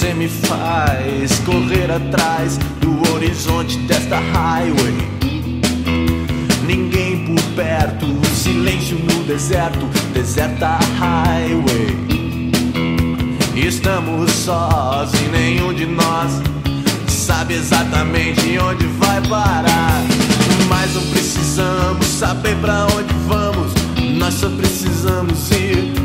Você me faz correr atrás do horizonte desta highway. Ninguém por perto, silêncio no deserto, deserta highway. Estamos sós e nenhum de nós sabe exatamente onde vai parar. Mas não precisamos saber pra onde vamos, nós só precisamos ir.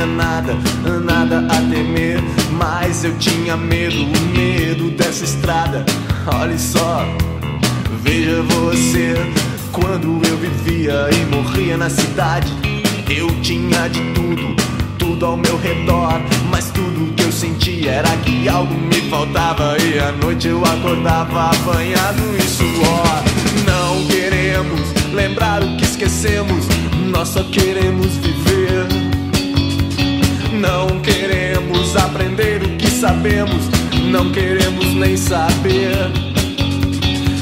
Tinha nada, nada a temer, mas eu tinha medo, medo dessa estrada. Olhe só, veja você, quando eu vivia e morria na cidade, eu tinha de tudo, tudo ao meu redor, mas tudo que eu sentia era que algo me faltava e à noite eu acordava apanhado em suor. Não queremos lembrar o que esquecemos, nós só queremos viver. O que sabemos, não queremos nem saber.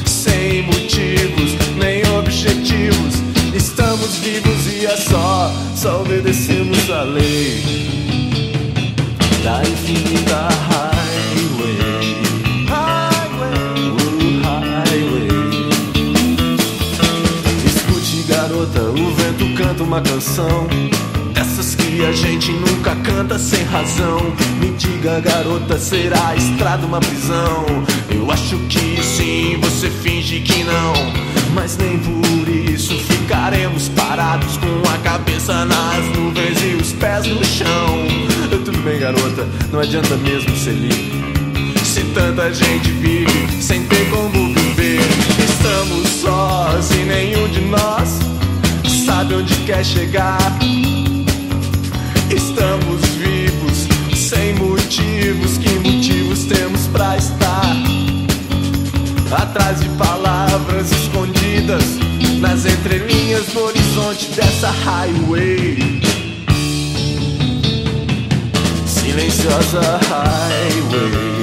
Sem motivos nem objetivos, estamos vivos e é só, só obedecemos a lei da infinita highway. Highway, highway. Escute, garota, o vento canta uma canção. Dessas que a gente nunca canta sem razão. Me diga, garota, será a estrada uma prisão? Eu acho que sim, você finge que não. Mas nem por isso ficaremos parados com a cabeça nas nuvens e os pés no chão. Tudo bem, garota, não adianta mesmo ser livre. Se tanta gente vive sem ter como viver, estamos sós e nenhum de nós sabe onde quer chegar. Estamos vivos, sem motivos. Que motivos temos pra estar? Atrás de palavras escondidas nas entrelinhas do horizonte dessa highway. Silenciosa highway.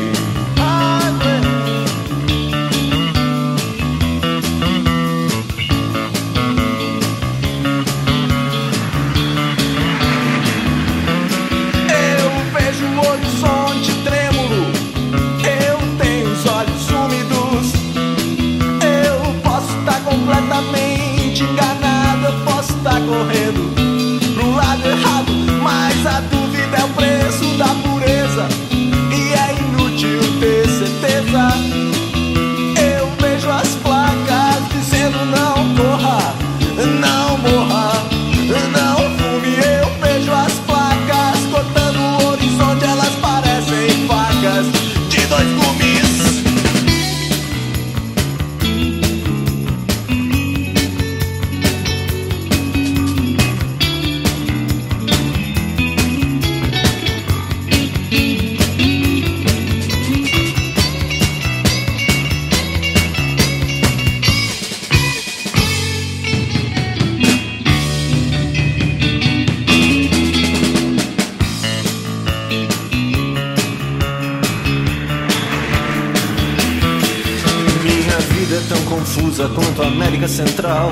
Tão confusa quanto a América Central.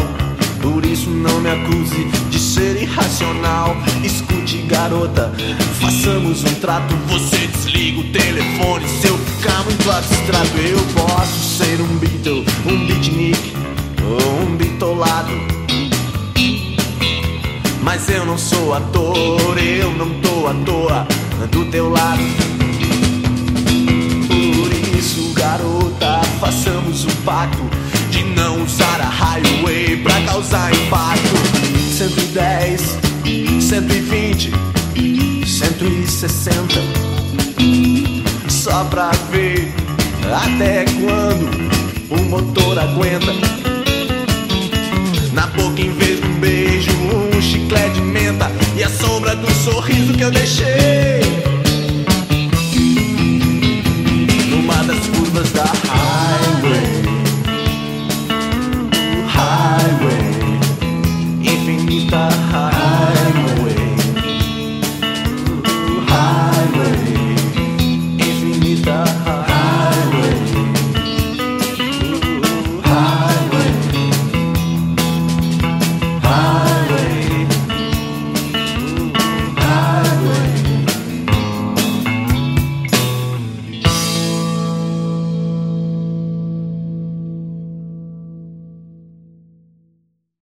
Por isso não me acuse de ser irracional. Escute, garota, façamos um trato. Você desliga o telefone se eu ficar muito abstrato. Eu posso ser um Beatle, um beatnik ou um bitolado. Mas eu não sou ator, eu não tô à toa do teu lado. Garota, façamos um pacto de não usar a highway pra causar impacto. 110, 120, 160. Só pra ver até quando o motor aguenta. Na boca, em vez de um beijo, um chiclete de menta e a sombra do sorriso que eu deixei.